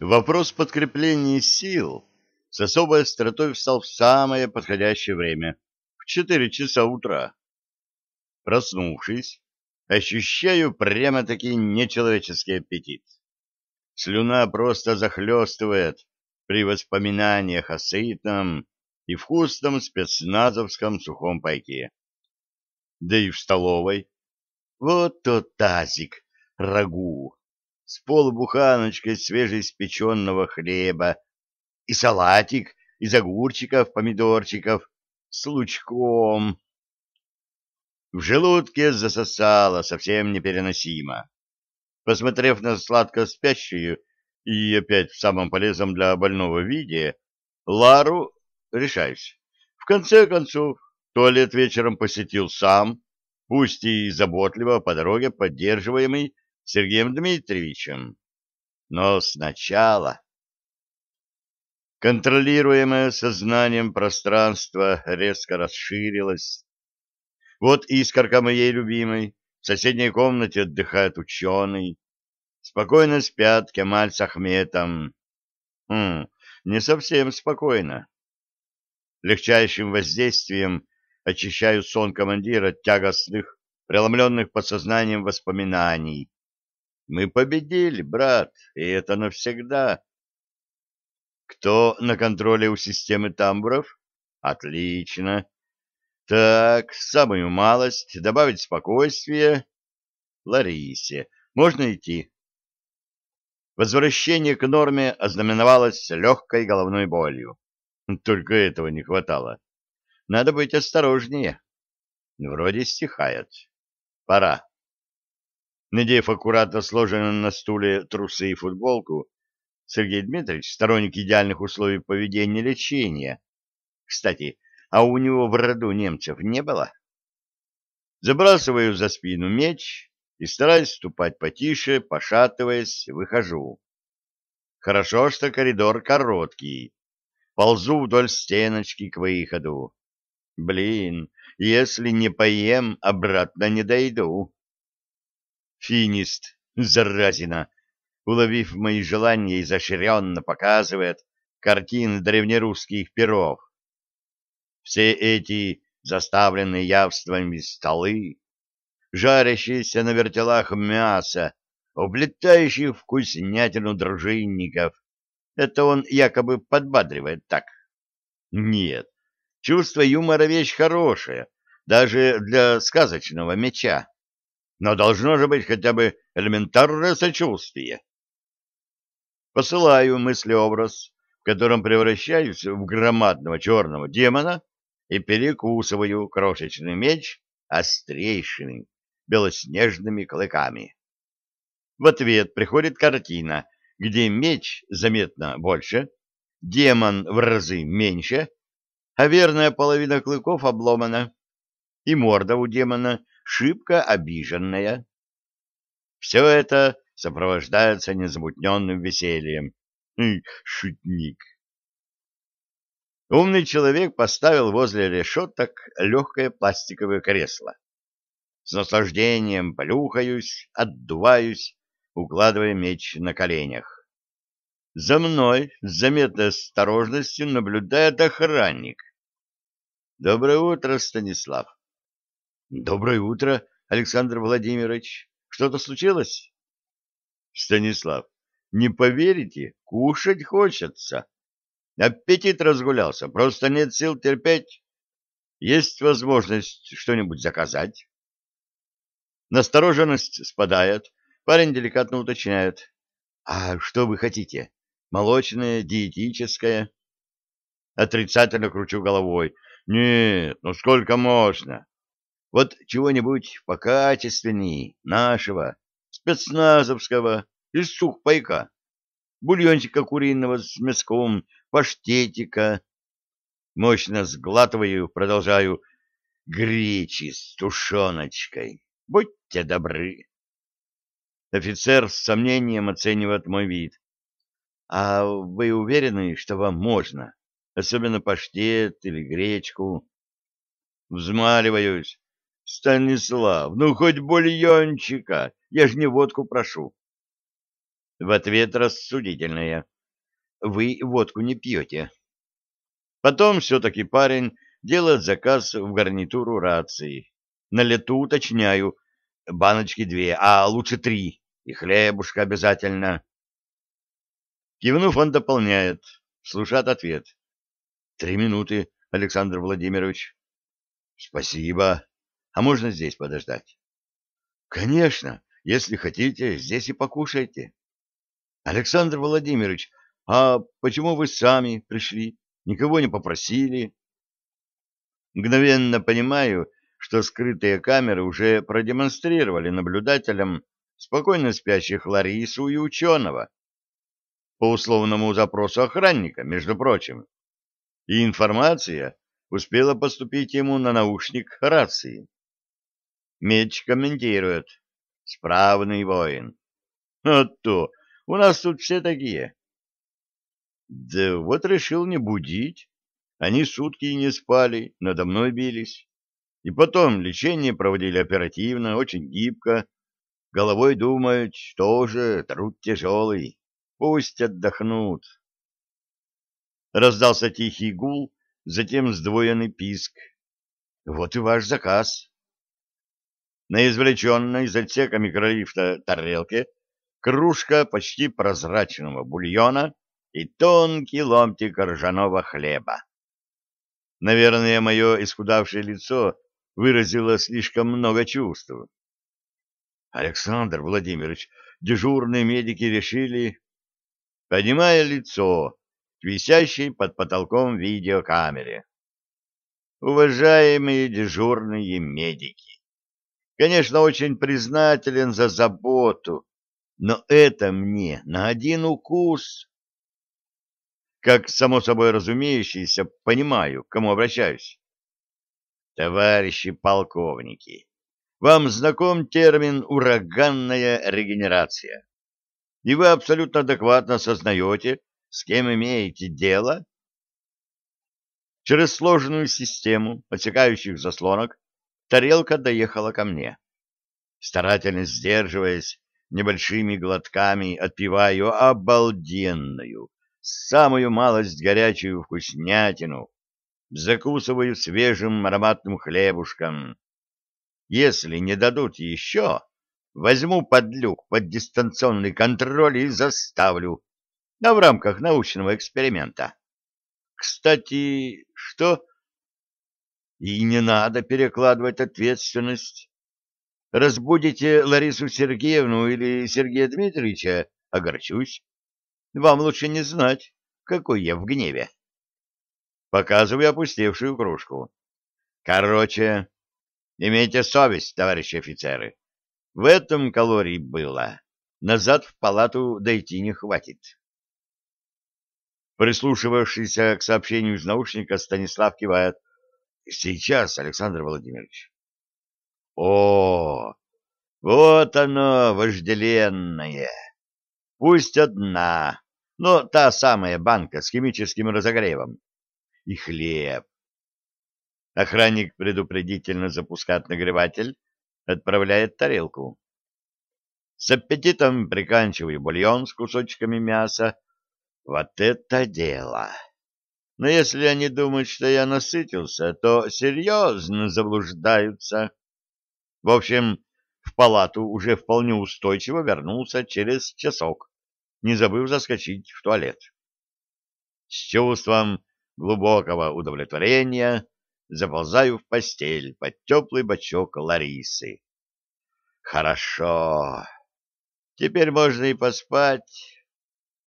Вопрос подкрепления сил с особой остротой встал в самое подходящее время, в четыре часа утра. Проснувшись, ощущаю прямо-таки нечеловеческий аппетит. Слюна просто захлестывает при воспоминаниях о сытном и вкусном спецназовском сухом пайке. Да и в столовой. Вот тот тазик, рагу, с полбуханочкой свежеиспеченного хлеба и салатик из огурчиков, помидорчиков с лучком. В желудке засосало совсем непереносимо. Посмотрев на сладко спящую и опять в самом полезном для больного виде, Лару решаюсь. В конце концов, туалет вечером посетил сам, пусть и заботливо по дороге поддерживаемый Сергеем Дмитриевичем. Но сначала... Контролируемое сознанием пространство резко расширилось. Вот искорка моей любимой, в соседней комнате отдыхает ученый. Спокойно спят Кемаль с Ахметом. Хм, не совсем спокойно. Легчайшим воздействием очищаю сон командира от тягостных, преломленных подсознанием воспоминаний, мы победили, брат, и это навсегда. Кто на контроле у системы тамбуров? Отлично. Так, самую малость, добавить спокойствие. Ларисе, можно идти? Возвращение к норме ознаменовалось легкой головной болью. Только этого не хватало. Надо быть осторожнее. Вроде стихает. Пора. Надев аккуратно сложенные на стуле трусы и футболку, Сергей Дмитриевич, сторонник идеальных условий поведения лечения. Кстати, а у него в роду немцев не было? Забрасываю за спину меч и, стараясь ступать потише, пошатываясь, выхожу. Хорошо, что коридор короткий. Ползу вдоль стеночки к выходу. Блин, если не поем, обратно не дойду. Финист, заразина, уловив мои желания, изощренно показывает картины древнерусских перов. Все эти заставленные явствами столы, жарящиеся на вертелах мясо, облетающие вкуснятину дружинников, это он якобы подбадривает так. Нет, чувство юмора вещь хорошая, даже для сказочного меча но должно же быть хотя бы элементарное сочувствие. Посылаю мыслеобраз, в котором превращаюсь в громадного черного демона и перекусываю крошечный меч острейшими белоснежными клыками. В ответ приходит картина, где меч заметно больше, демон в разы меньше, а верная половина клыков обломана, и морда у демона шибко обиженная. Все это сопровождается незамутненным весельем. Шутник. Умный человек поставил возле решеток легкое пластиковое кресло. С наслаждением полюхаюсь, отдуваюсь, укладывая меч на коленях. За мной с заметной осторожностью наблюдает охранник. Доброе утро, Станислав. Доброе утро, Александр Владимирович. Что-то случилось? Станислав, не поверите, кушать хочется. Аппетит разгулялся, просто нет сил терпеть. Есть возможность что-нибудь заказать? Настороженность спадает. Парень деликатно уточняет. А что вы хотите? Молочное, диетическое? Отрицательно кручу головой. Нет, ну сколько можно? Вот чего-нибудь покачественней, нашего, спецназовского, из сухпайка. Бульончика куриного с мяском, паштетика. Мощно сглатываю, продолжаю. Гречи с тушеночкой. Будьте добры. Офицер с сомнением оценивает мой вид. А вы уверены, что вам можно? Особенно паштет или гречку? Взмаливаюсь. Станислав, ну хоть бульончика, я ж не водку прошу. В ответ рассудительное. Вы водку не пьете. Потом все-таки парень делает заказ в гарнитуру рации. На лету уточняю. Баночки две, а лучше три. И хлебушка обязательно. Кивнув, он дополняет. Слушает ответ. Три минуты, Александр Владимирович. Спасибо. А можно здесь подождать? Конечно. Если хотите, здесь и покушайте. Александр Владимирович, а почему вы сами пришли? Никого не попросили? Мгновенно понимаю, что скрытые камеры уже продемонстрировали наблюдателям спокойно спящих Ларису и ученого. По условному запросу охранника, между прочим. И информация успела поступить ему на наушник рации. Меч комментирует. Справный воин. А то, у нас тут все такие. Да вот решил не будить. Они сутки не спали, надо мной бились. И потом лечение проводили оперативно, очень гибко. Головой думают, тоже труд тяжелый. Пусть отдохнут. Раздался тихий гул, затем сдвоенный писк. Вот и ваш заказ. На извлеченной из отсека микролифта тарелке кружка почти прозрачного бульона и тонкий ломтик ржаного хлеба. Наверное, мое исхудавшее лицо выразило слишком много чувств. Александр Владимирович, дежурные медики решили, поднимая лицо к висящей под потолком видеокамере. Уважаемые дежурные медики, конечно, очень признателен за заботу, но это мне на один укус. Как само собой разумеющееся, понимаю, к кому обращаюсь. Товарищи полковники, вам знаком термин «ураганная регенерация», и вы абсолютно адекватно осознаете, с кем имеете дело? Через сложную систему отсекающих заслонок тарелка доехала ко мне. Старательно сдерживаясь, небольшими глотками отпиваю обалденную, самую малость горячую вкуснятину, закусываю свежим ароматным хлебушком. Если не дадут еще, возьму под люк под дистанционный контроль и заставлю, а в рамках научного эксперимента. Кстати, что? И не надо перекладывать ответственность. Разбудите Ларису Сергеевну или Сергея Дмитриевича, огорчусь. Вам лучше не знать, какой я в гневе. Показываю опустевшую кружку. Короче, имейте совесть, товарищи офицеры. В этом калорий было. Назад в палату дойти не хватит. Прислушивавшийся к сообщению из наушника, Станислав кивает. Сейчас, Александр Владимирович. О, вот оно, вожделенное. Пусть одна, но та самая банка с химическим разогревом. И хлеб. Охранник предупредительно запускает нагреватель, отправляет тарелку. С аппетитом приканчиваю бульон с кусочками мяса, вот это дело! Но если они думают, что я насытился, то серьезно заблуждаются. В общем, в палату уже вполне устойчиво вернулся через часок, не забыв заскочить в туалет. С чувством глубокого удовлетворения заползаю в постель под теплый бочок Ларисы. Хорошо. Теперь можно и поспать.